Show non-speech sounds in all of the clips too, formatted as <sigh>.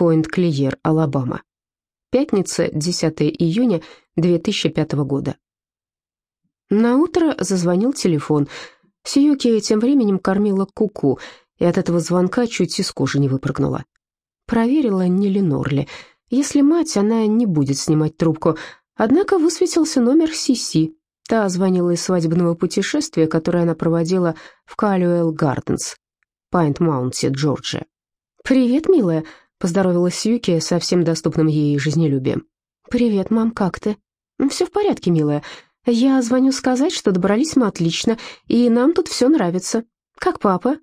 Пойнт-Клиер, Алабама. Пятница, 10 июня 2005 года. На утро зазвонил телефон. Сиюки тем временем кормила куку, -ку, и от этого звонка чуть из кожи не выпрыгнула. Проверила, не Ленор ли. Если мать, она не будет снимать трубку. Однако высветился номер Сиси. Та звонила из свадебного путешествия, которое она проводила в Калюэл Гарденс, Пайнт-Маунте, Джорджия. «Привет, милая», — поздоровалась Юки со всем доступным ей жизнелюбием. «Привет, мам, как ты?» «Все в порядке, милая. Я звоню сказать, что добрались мы отлично, и нам тут все нравится. Как папа?»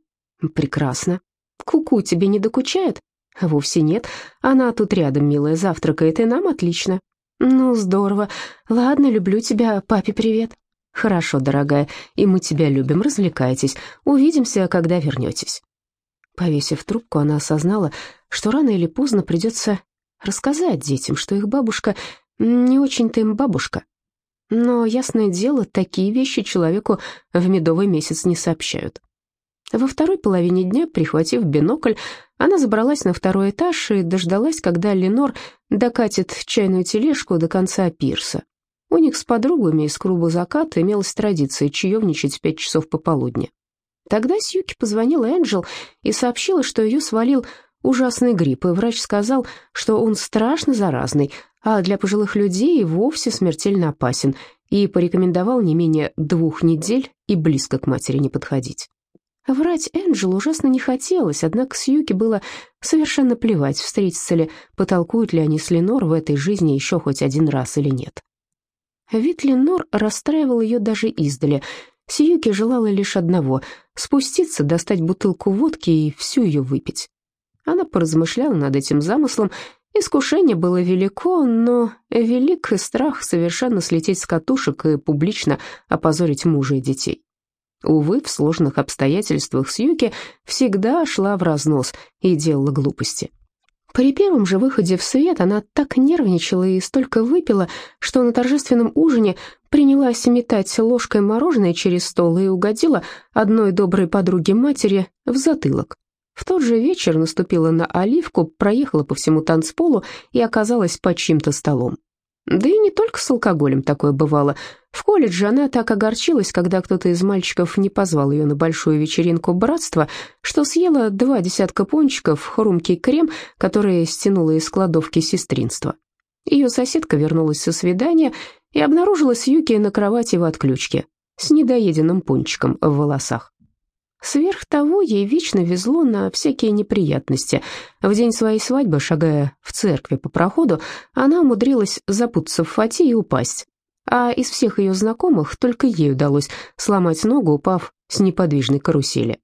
«Прекрасно. Куку -ку тебе не докучает?» «Вовсе нет. Она тут рядом, милая, завтракает, и нам отлично. «Ну, здорово. Ладно, люблю тебя. Папе привет». «Хорошо, дорогая, и мы тебя любим. Развлекайтесь. Увидимся, когда вернетесь». Повесив трубку, она осознала, что рано или поздно придется рассказать детям, что их бабушка не очень-то им бабушка. Но, ясное дело, такие вещи человеку в медовый месяц не сообщают. Во второй половине дня, прихватив бинокль, она забралась на второй этаж и дождалась, когда Ленор докатит чайную тележку до конца пирса. У них с подругами из клуба «Закат» имелась традиция чаевничать в пять часов пополудни. Тогда Сьюки позвонила Энджел и сообщила, что ее свалил ужасный грипп, и врач сказал, что он страшно заразный, а для пожилых людей вовсе смертельно опасен, и порекомендовал не менее двух недель и близко к матери не подходить. Врать Энджелу ужасно не хотелось, однако Сьюки было совершенно плевать, встретятся ли, потолкуют ли они с Ленор в этой жизни еще хоть один раз или нет. Вид Ленор расстраивал ее даже издали. Сьюки желала лишь одного — спуститься, достать бутылку водки и всю ее выпить. Она поразмышляла над этим замыслом. Искушение было велико, но велик и страх совершенно слететь с катушек и публично опозорить мужа и детей. Увы, в сложных обстоятельствах Сьюки всегда шла в разнос и делала глупости. При первом же выходе в свет она так нервничала и столько выпила, что на торжественном ужине принялась метать ложкой мороженое через стол и угодила одной доброй подруге матери в затылок. В тот же вечер наступила на оливку, проехала по всему танцполу и оказалась под чьим-то столом. Да и не только с алкоголем такое бывало. В колледже она так огорчилась, когда кто-то из мальчиков не позвал ее на большую вечеринку братства, что съела два десятка пончиков, хрумкий крем, который стянула из кладовки сестринства. Ее соседка вернулась со свидания и обнаружила Сьюки на кровати в отключке с недоеденным пончиком в волосах. Сверх того, ей вечно везло на всякие неприятности. В день своей свадьбы, шагая в церкви по проходу, она умудрилась запутаться в фате и упасть. А из всех ее знакомых только ей удалось сломать ногу, упав с неподвижной карусели.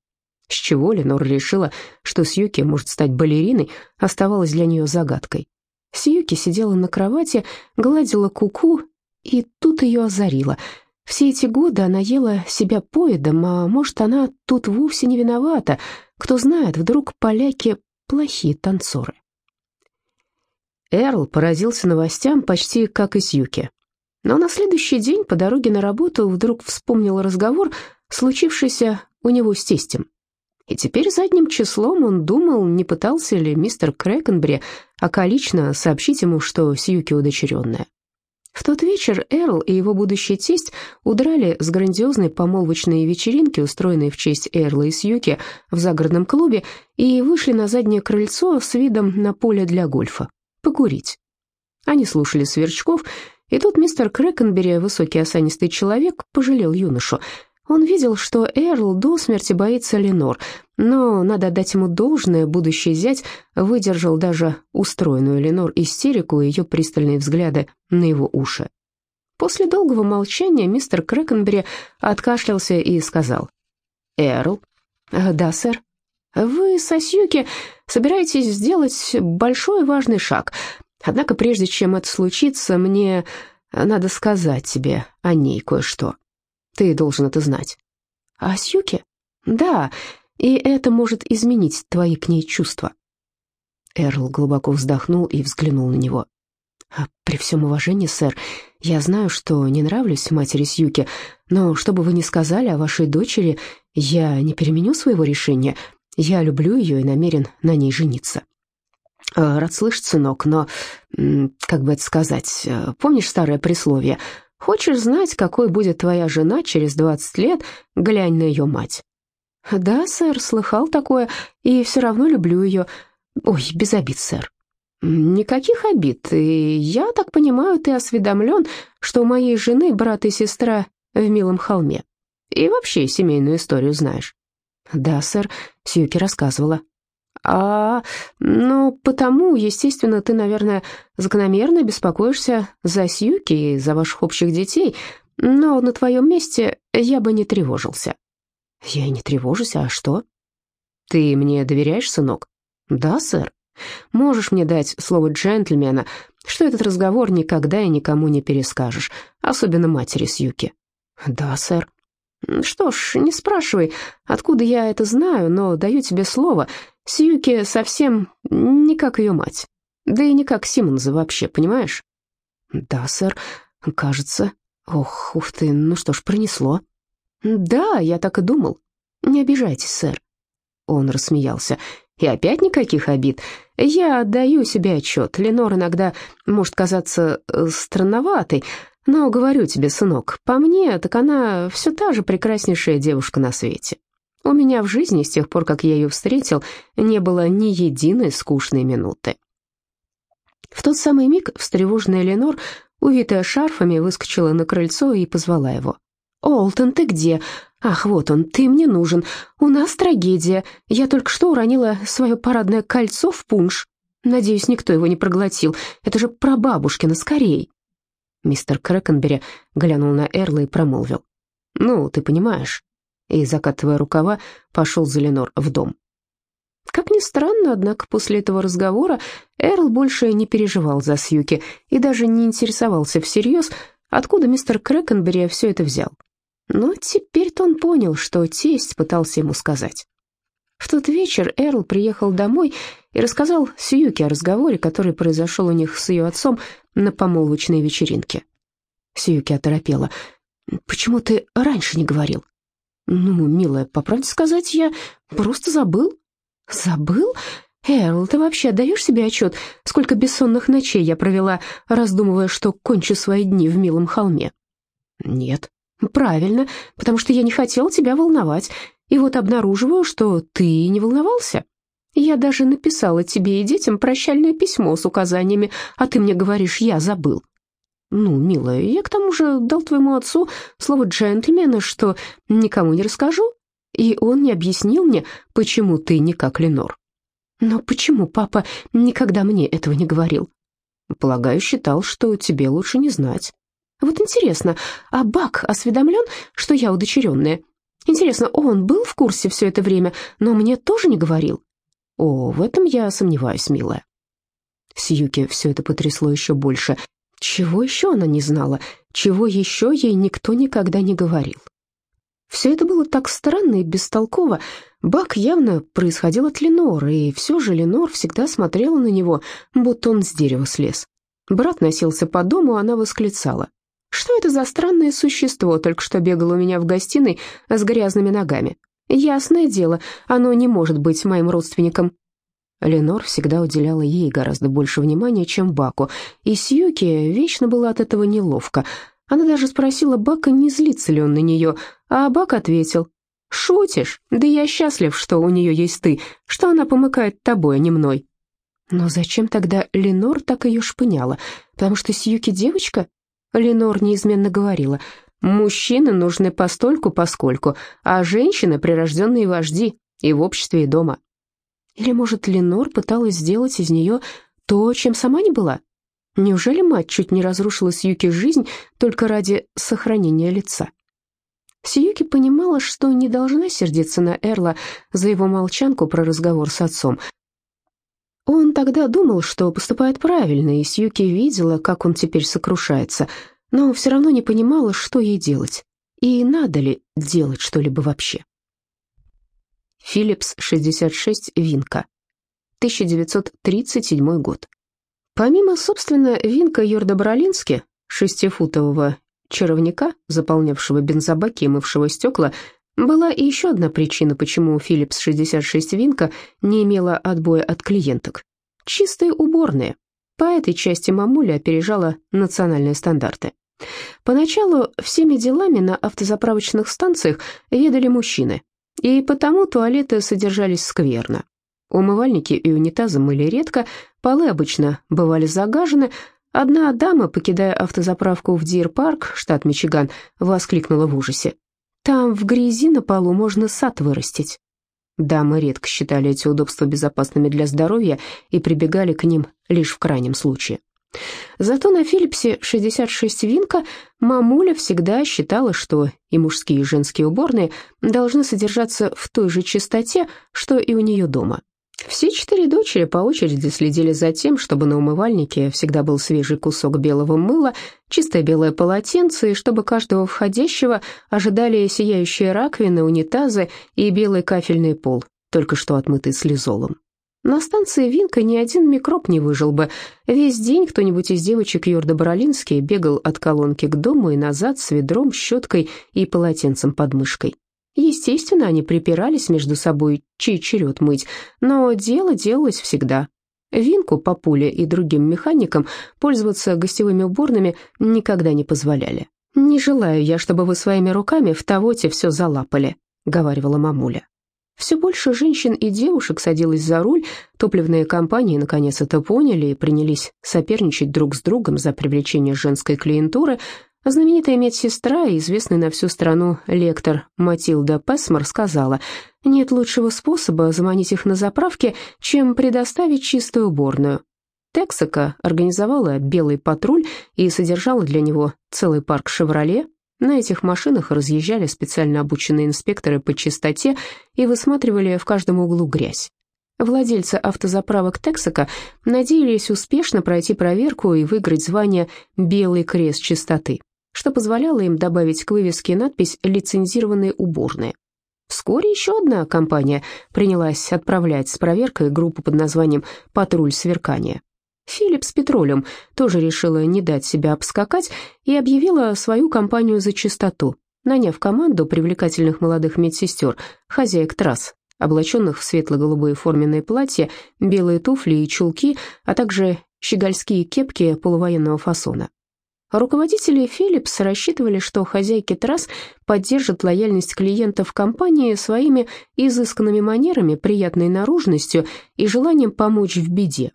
С чего Ленор решила, что Сьюки может стать балериной, оставалось для нее загадкой. Сьюки сидела на кровати, гладила куку, -ку, и тут ее озарило — все эти годы она ела себя поедом, а может, она тут вовсе не виновата. Кто знает, вдруг поляки плохие танцоры. Эрл поразился новостям почти как и Сьюки. Но на следующий день по дороге на работу вдруг вспомнил разговор, случившийся у него с тестем. И теперь задним числом он думал, не пытался ли мистер Крэкенбри околично сообщить ему, что Сьюки удочеренная. В тот вечер Эрл и его будущий тесть удрали с грандиозной помолвочной вечеринки, устроенной в честь Эрла и Сьюки в загородном клубе, и вышли на заднее крыльцо с видом на поле для гольфа. Покурить. Они слушали сверчков, и тут мистер Крэкенбери, высокий осанистый человек, пожалел юношу — он видел, что Эрл до смерти боится Ленор, но, надо дать ему должное, будущий зять выдержал даже устроенную Ленор истерику и ее пристальные взгляды на его уши. После долгого молчания мистер Крэкенбери откашлялся и сказал. «Эрл?» «Да, сэр». «Вы, Сосюки, собираетесь сделать большой важный шаг. Однако прежде чем это случится, мне надо сказать тебе о ней кое-что». Ты должен это знать. А Сьюки? Да, и это может изменить твои к ней чувства. Эрл глубоко вздохнул и взглянул на него. «А «При всем уважении, сэр, я знаю, что не нравлюсь матери Сьюки, но что бы вы ни сказали о вашей дочери, я не переменю своего решения. Я люблю ее и намерен на ней жениться». Э, «Рад слышать, сынок, но, как бы это сказать, э, помнишь старое присловие? Хочешь знать, какой будет твоя жена через двадцать лет, глянь на ее мать». «Да, сэр, слыхал такое, и все равно люблю ее. Ой, без обид, сэр». «Никаких обид, и я так понимаю, ты осведомлен, что у моей жены брат и сестра в Милом холме. И вообще семейную историю знаешь». «Да, сэр», — Сьюки рассказывала. «А, ну, потому, естественно, ты, наверное, закономерно беспокоишься за Сьюки и за ваших общих детей, но на твоем месте я бы не тревожился». «Я не тревожусь, а что?» «Ты мне доверяешь, сынок?» «Да, сэр. Можешь мне дать слово джентльмена, что этот разговор никогда и никому не перескажешь, особенно матери Сьюки?» «Да, сэр». «Что ж, не спрашивай, откуда я это знаю, но даю тебе слово. Сьюки совсем не как ее мать. Да и не как Симмонза вообще, понимаешь?» «Да, сэр, кажется. Ох, ух ты, ну что ж, пронесло». «Да, я так и думал. Не обижайтесь, сэр». Он рассмеялся. «И опять никаких обид. Я отдаю себе отчет. Ленор иногда может казаться э, странноватой, но говорю тебе, сынок, по мне, так она все та же прекраснейшая девушка на свете. У меня в жизни, с тех пор, как я ее встретил, не было ни единой скучной минуты. В тот самый миг встревоженная Ленор, увитая шарфами, выскочила на крыльцо и позвала его. «Олтон, ты где? Ах, вот он, ты мне нужен. У нас трагедия. Я только что уронила свое парадное кольцо в пунш. Надеюсь, никто его не проглотил. Это же прабабушкина, скорей!» Мистер Крэкенбери глянул на Эрла и промолвил. «Ну, ты понимаешь». И, закатывая рукава, пошел за Ленор в дом. Как ни странно, однако после этого разговора Эрл больше не переживал за Сьюки и даже не интересовался всерьез, откуда мистер Крэкенбери все это взял. Но теперь-то он понял, что тесть пытался ему сказать. В тот вечер Эрл приехал домой и рассказал Сьюке о разговоре, который произошел у них с ее отцом на помолвочной вечеринке. Сьюки оторопела. «Почему ты раньше не говорил?» «Ну, милая, по правде сказать, я просто забыл». «Забыл? Эрл, ты вообще отдаешь себе отчет, сколько бессонных ночей я провела, раздумывая, что кончу свои дни в милом холме?» «Нет». «Правильно, потому что я не хотела тебя волновать, и вот обнаруживаю, что ты не волновался». Я даже написала тебе и детям прощальное письмо с указаниями, а ты мне говоришь, я забыл. Ну, милая, я к тому же дал твоему отцу слово джентльмена, что никому не расскажу, и он не объяснил мне, почему ты не как Ленор. Но почему папа никогда мне этого не говорил? Полагаю, считал, что тебе лучше не знать. Вот интересно, а Бак осведомлен, что я удочеренная? Интересно, он был в курсе все это время, но мне тоже не говорил? О, в этом я сомневаюсь, милая. Сьюки все это потрясло еще больше. Чего еще она не знала? Чего еще ей никто никогда не говорил? Все это было так странно и бестолково. Бак явно происходил от Ленор, и все же Ленор всегда смотрела на него, будто он с дерева слез. Брат носился по дому, она восклицала. «Что это за странное существо только что бегало у меня в гостиной с грязными ногами? Ясное дело, оно не может быть моим родственником. Ленор всегда уделяла ей гораздо больше внимания, чем Баку, и Сьюки вечно было от этого неловко. Она даже спросила Бака, не злится ли он на нее, а Бак ответил, «Шутишь? Да я счастлив, что у нее есть ты, что она помыкает тобой, а не мной». Но зачем тогда Ленор так ее шпыняла? Потому что Сьюки девочка? Ленор неизменно говорила, Мужчины нужны постольку поскольку, а женщины — прирожденные вожди и в обществе, и дома. Или, может, Ленор пыталась сделать из нее то, чем сама не была? Неужели мать чуть не разрушила Сьюки жизнь только ради сохранения лица? Сьюки понимала, что не должна сердиться на Эрла за его молчанку про разговор с отцом. Он тогда думал, что поступает правильно, и Сьюки видела, как он теперь сокрушается — но все равно не понимала, что ей делать, и надо ли делать что-либо вообще. Филлипс, 66, Винка, 1937 год. Помимо, собственно, Винка Йорда-Баролински, шестифутового чаровника, заполнявшего бензобаки и мывшего стекла, была и еще одна причина, почему Philips 66 Винка не имела отбоя от клиенток. чистые уборные. По этой части мамуля опережала национальные стандарты. Поначалу всеми делами на автозаправочных станциях ведали мужчины, и потому туалеты содержались скверно. Умывальники и унитазы мыли редко, полы обычно бывали загажены. Одна дама, покидая автозаправку в Дир-парк, штат Мичиган, воскликнула в ужасе. «Там в грязи на полу можно сад вырастить». Дамы редко считали эти удобства безопасными для здоровья и прибегали к ним лишь в крайнем случае. Зато на Филлипсе 66 Винка мамуля всегда считала, что и мужские, и женские уборные должны содержаться в той же чистоте, что и у нее дома. Все четыре дочери по очереди следили за тем, чтобы на умывальнике всегда был свежий кусок белого мыла, чистое белое полотенце, и чтобы каждого входящего ожидали сияющие раковины, унитазы и белый кафельный пол, только что отмытый слезолом. На станции Винка ни один микроб не выжил бы. Весь день кто-нибудь из девочек Юрда Боролинский бегал от колонки к дому и назад с ведром, щеткой и полотенцем под мышкой. Естественно, они припирались между собой, чей черед мыть, но дело делалось всегда. Винку, Папуле и другим механикам пользоваться гостевыми уборными никогда не позволяли. «Не желаю я, чтобы вы своими руками в Тавоте все залапали», — говаривала мамуля. Все больше женщин и девушек садилось за руль, топливные компании наконец это поняли и принялись соперничать друг с другом за привлечение женской клиентуры, Знаменитая медсестра и известный на всю страну лектор Матилда Песмар сказала, «Нет лучшего способа заманить их на заправке, чем предоставить чистую уборную». Тексака организовала белый патруль и содержала для него целый парк «Шевроле». На этих машинах разъезжали специально обученные инспекторы по чистоте и высматривали в каждом углу грязь. Владельцы автозаправок Тексака надеялись успешно пройти проверку и выиграть звание «Белый крест чистоты» что позволяло им добавить к вывеске надпись «Лицензированные уборные». Вскоре еще одна компания принялась отправлять с проверкой группу под названием «Патруль сверкания». Филлипс Петролиум тоже решила не дать себя обскакать и объявила свою компанию за чистоту, наняв команду привлекательных молодых медсестер, хозяек трасс, облаченных в светло-голубые форменные платья, белые туфли и чулки, а также щегольские кепки полувоенного фасона. Руководители Philips рассчитывали, что хозяйки трасс поддержат лояльность клиентов компании своими изысканными манерами, приятной наружностью и желанием помочь в беде.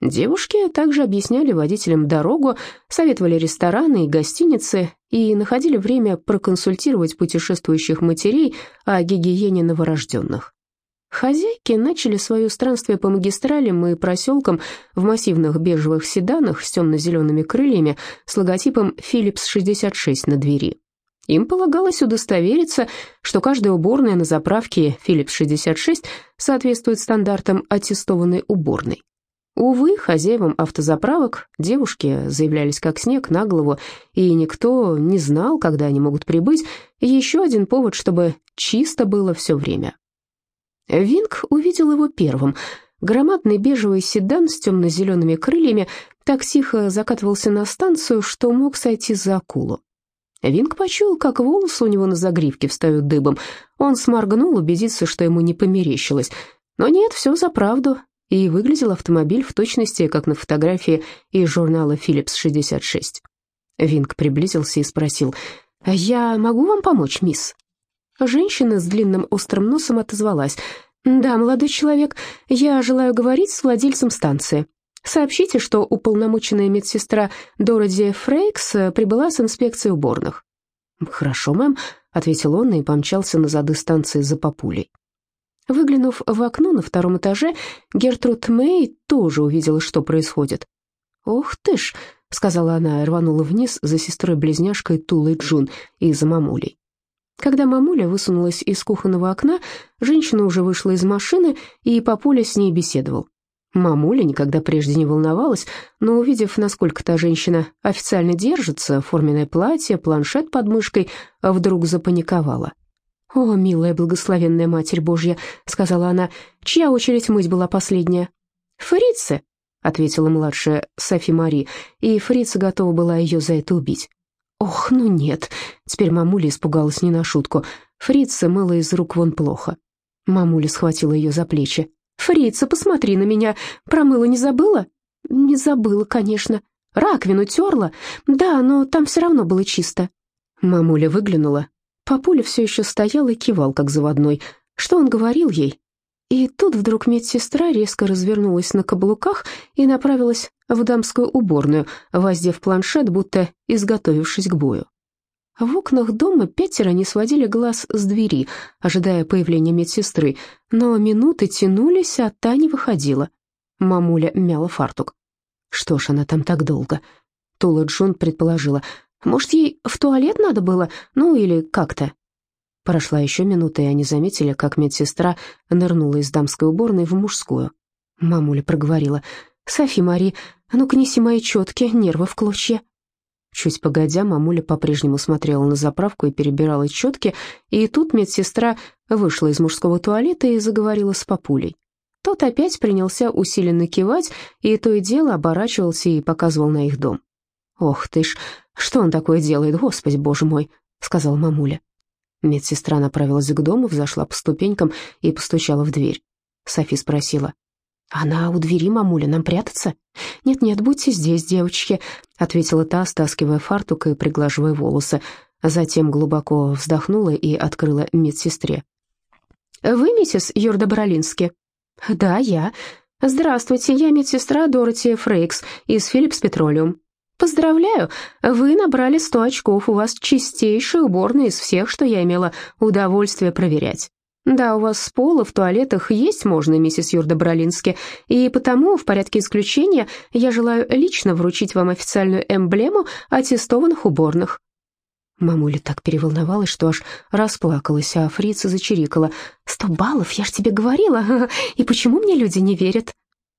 Девушки также объясняли водителям дорогу, советовали рестораны и гостиницы и находили время проконсультировать путешествующих матерей о гигиене новорожденных. Хозяйки начали свое странствие по магистралям и проселкам в массивных бежевых седанах с темно-зелеными крыльями с логотипом «Philips-66» на двери. Им полагалось удостовериться, что каждая уборная на заправке Philips-66 соответствует стандартам аттестованной уборной. Увы, хозяевам автозаправок девушки заявлялись как снег на голову, и никто не знал, когда они могут прибыть. Еще один повод, чтобы чисто было все время. Винг увидел его первым. Громадный бежевый седан с темно-зелеными крыльями так тихо закатывался на станцию, что мог сойти за акулу. Винг почуял, как волосы у него на загривке встают дыбом. Он сморгнул, убедиться, что ему не померещилось. Но нет, все за правду. И выглядел автомобиль в точности, как на фотографии из журнала «Philips 66». Винг приблизился и спросил, «Я могу вам помочь, мисс?» Женщина с длинным острым носом отозвалась. «Да, молодой человек, я желаю говорить с владельцем станции. Сообщите, что уполномоченная медсестра Дороди Фрейкс прибыла с инспекцией уборных». «Хорошо, мэм», — ответил он и помчался на зады станции за папулей. Выглянув в окно на втором этаже, Гертруд Мэй тоже увидела, что происходит. «Ох ты ж», — сказала она и рванула вниз за сестрой-близняшкой Тулой Джун и за мамулей. Когда мамуля высунулась из кухонного окна, женщина уже вышла из машины, и папуля с ней беседовал. Мамуля никогда прежде не волновалась, но, увидев, насколько та женщина официально держится, форменное платье, планшет под мышкой, вдруг запаниковала. «О, милая благословенная Матерь Божья», — сказала она, — «чья очередь мыть была последняя?» «Фрицы», — ответила младшая Софи Мари, и Фрица готова была ее за это убить. Ох, ну нет. Теперь мамуля испугалась не на шутку. Фрица мыла из рук вон плохо. Мамуля схватила ее за плечи. «Фрица, посмотри на меня. Промыла не забыла?» «Не забыла, конечно. Раковину терла? Да, но там все равно было чисто». Мамуля выглянула. Папуля все еще стоял и кивал, как заводной. Что он говорил ей? И тут вдруг медсестра резко развернулась на каблуках и направилась в дамскую уборную, воздев планшет, будто изготовившись к бою. В окнах дома пятеро не сводили глаз с двери, ожидая появления медсестры, но минуты тянулись, а та не выходила. Мамуля мяла фартук. Что ж она там так долго? Тула Джун предположила. Может, ей в туалет надо было? Ну, или как-то. Прошла еще минута, и они заметили, как медсестра нырнула из дамской уборной в мужскую. Мамуля проговорила. «Софи Мари, ну-ка неси мои четки, нервы в клочья». Чуть погодя, мамуля по-прежнему смотрела на заправку и перебирала четки, и тут медсестра вышла из мужского туалета и заговорила с папулей. Тот опять принялся усиленно кивать, и то и дело оборачивался и показывал на их дом. «Ох ты ж, что он такое делает, Господи, боже мой!» — сказала мамуля. Медсестра направилась к дому, взошла по ступенькам и постучала в дверь. Софи спросила, «Она у двери, мамуля, нам прятаться?» «Нет-нет, будьте здесь, девочки», — ответила та, стаскивая фартук и приглаживая волосы. Затем глубоко вздохнула и открыла медсестре. «Вы миссис Юрда Боролински?» «Да, я. Здравствуйте, я медсестра Дороти Фрейкс из Филлипс Петролиум. Поздравляю, вы набрали сто очков, у вас чистейшая уборная из всех, что я имела удовольствие проверять. «Да, у вас с пола в туалетах есть можно, миссис Юрда Бролински, и потому, в порядке исключения, я желаю лично вручить вам официальную эмблему аттестованных уборных». Мамуля так переволновалась, что аж расплакалась, а фрица зачирикала. «Сто баллов, я ж тебе говорила, <laughs> и почему мне люди не верят?»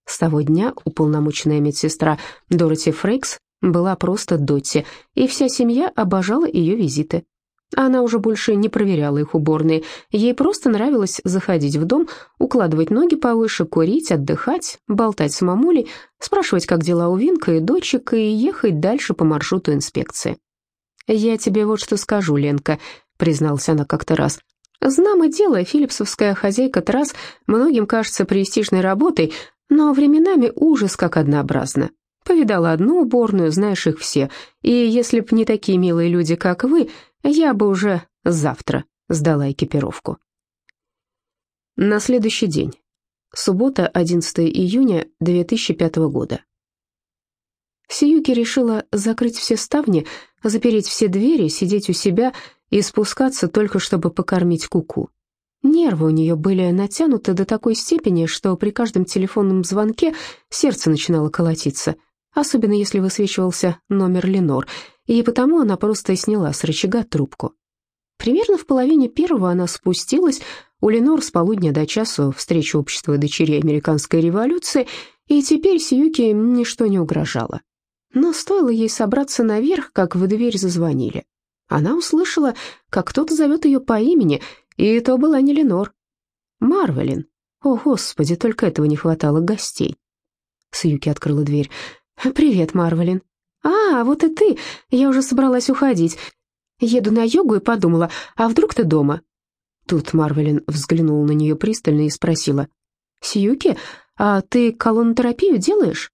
С того дня уполномоченная медсестра Дороти Фрейкс была просто Дотти, и вся семья обожала ее визиты. Она уже больше не проверяла их уборные. Ей просто нравилось заходить в дом, укладывать ноги повыше, курить, отдыхать, болтать с мамулей, спрашивать, как дела у Винка и дочек, и ехать дальше по маршруту инспекции. «Я тебе вот что скажу, Ленка», — призналась она как-то раз. «Знамо дело, филипсовская хозяйка трасс многим кажется престижной работой, но временами ужас как однообразно. Повидала одну уборную, знаешь их все, и если б не такие милые люди, как вы, я бы уже завтра сдала экипировку. На следующий день. Суббота, 11 июня 2005 года. Сиюки решила закрыть все ставни, запереть все двери, сидеть у себя и спускаться только чтобы покормить куку. -ку. Нервы у нее были натянуты до такой степени, что при каждом телефонном звонке сердце начинало колотиться, особенно если высвечивался номер Ленор, и потому она просто сняла с рычага трубку. Примерно в половине первого она спустилась, у Ленор с полудня до часу встреча общества дочерей американской революции, и теперь Сьюки ничто не угрожало. Но стоило ей собраться наверх, как в дверь зазвонили. Она услышала, как кто-то зовет ее по имени, и это была не Ленор. Марвелин. О, Господи, только этого не хватало гостей. Сьюки открыла дверь. «Привет, Марвелин». «А, вот и ты. Я уже собралась уходить. Еду на йогу и подумала, а вдруг ты дома?» Тут Марвелин взглянула на нее пристально и спросила. «Сьюки, а ты колонотерапию делаешь?»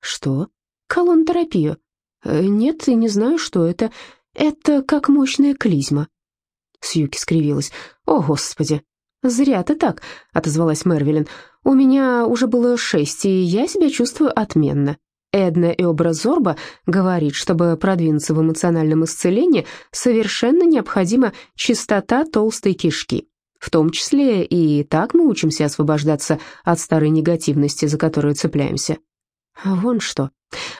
«Что?» «Колонотерапию?» «Э, «Нет, не знаю, что это. Это как мощная клизма». Сьюки скривилась. «О, Господи!» «Зря ты так», — отозвалась Мервелин. «У меня уже было шесть, и я себя чувствую отменно. Эдна Эобра Зорба говорит, чтобы продвинуться в эмоциональном исцелении, совершенно необходима чистота толстой кишки. В том числе и так мы учимся освобождаться от старой негативности, за которую цепляемся. Вон что.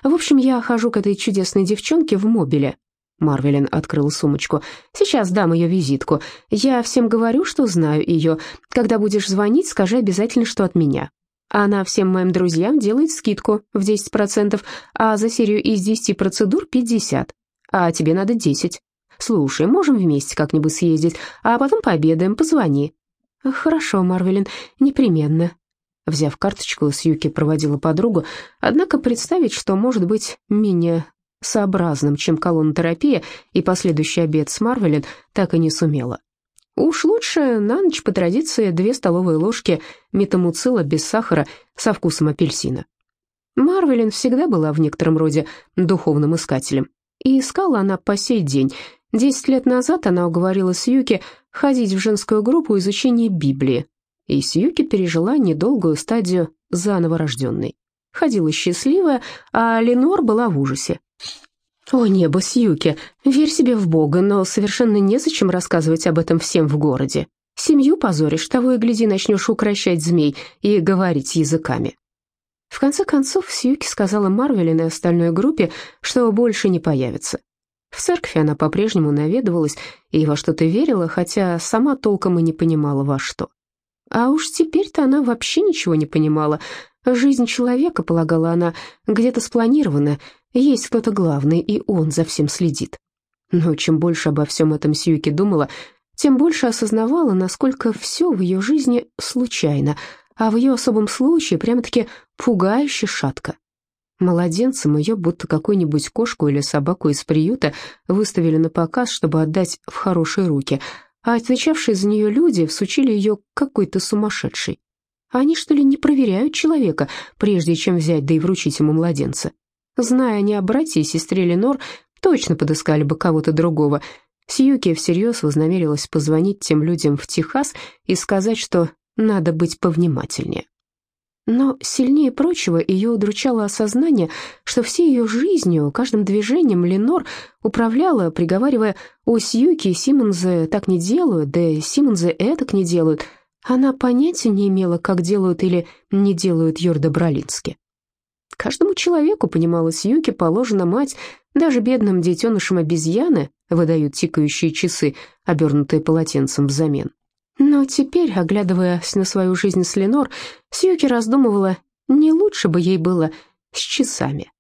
В общем, я хожу к этой чудесной девчонке в мобиле. Марвелин открыл сумочку. «Сейчас дам ее визитку. Я всем говорю, что знаю ее. Когда будешь звонить, скажи обязательно, что от меня. Она всем моим друзьям делает скидку в 10%, а за серию из 10 процедур 50. А тебе надо 10. Слушай, можем вместе как-нибудь съездить, а потом пообедаем, позвони. Хорошо, Марвелин, непременно. Взяв карточку, Сьюки проводила подругу, однако представить, что может быть менее сообразным, чем колонотерапия и последующий обед с Марвелин, так и не сумела. Уж лучше на ночь по традиции две столовые ложки метамуцила без сахара со вкусом апельсина. Марвелин всегда была в некотором роде духовным искателем. И искала она по сей день. Десять лет назад она уговорила Сьюки ходить в женскую группу изучения Библии. И Сьюки пережила недолгую стадию заново рожденной. Ходила счастливая, а Ленор была в ужасе. «О небо, Сьюки, верь себе в Бога, но совершенно незачем рассказывать об этом всем в городе. Семью позоришь, того и гляди, начнешь укращать змей и говорить языками». В конце концов, Сьюки сказала Марвелин и остальной группе, что больше не появится. В церкви она по-прежнему наведывалась и во что-то верила, хотя сама толком и не понимала во что. А уж теперь-то она вообще ничего не понимала. Жизнь человека, полагала она, где-то спланирована, есть кто-то главный, и он за всем следит. Но чем больше обо всем этом Сьюки думала, тем больше осознавала, насколько все в ее жизни случайно, а в ее особом случае прямо-таки пугающе шатко. Младенцем ее, будто какую-нибудь кошку или собаку из приюта, выставили на показ, чтобы отдать в хорошие руки, а отвечавшие за нее люди всучили ее какой-то сумасшедшей. Они, что ли, не проверяют человека, прежде чем взять да и вручить ему младенца? Зная они о брате и сестре Ленор, точно подыскали бы кого-то другого. Сьюки всерьез вознамерилась позвонить тем людям в Техас и сказать, что надо быть повнимательнее. Но сильнее прочего ее удручало осознание, что всей ее жизнью, каждым движением Ленор управляла, приговаривая «О, Сьюки и Симмонзе так не делают, да Симмонзе этак не делают». Она понятия не имела, как делают или не делают Йорда Бролински. Каждому человеку, понимала Сьюки, положена мать, даже бедным детенышам обезьяны выдают тикающие часы, обернутые полотенцем взамен. Но теперь, оглядываясь на свою жизнь с Ленор, Сьюки раздумывала, не лучше бы ей было с часами.